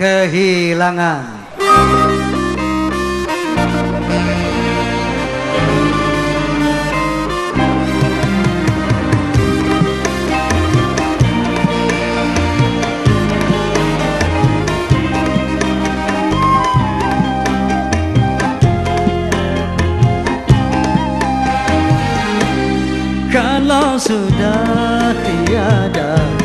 kehilangan. Kalau sudah tiada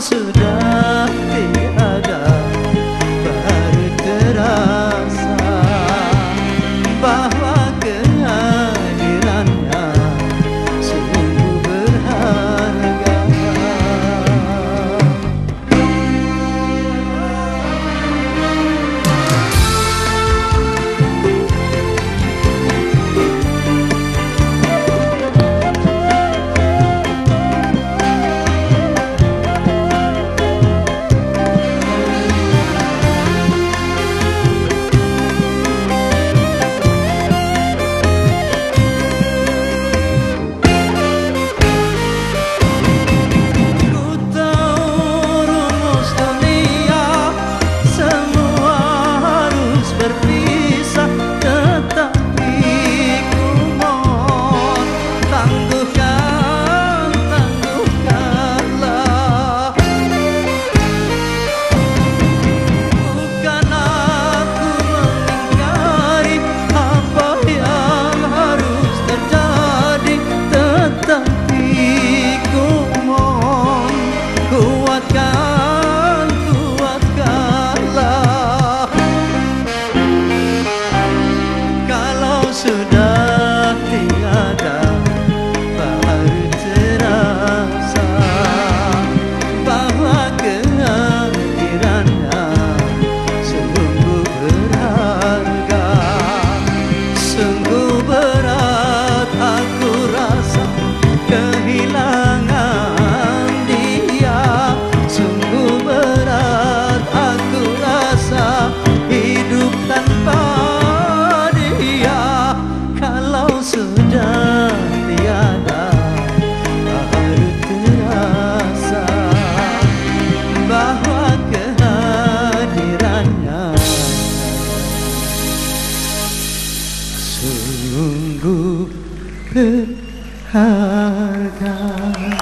sudah 그 궁금하다.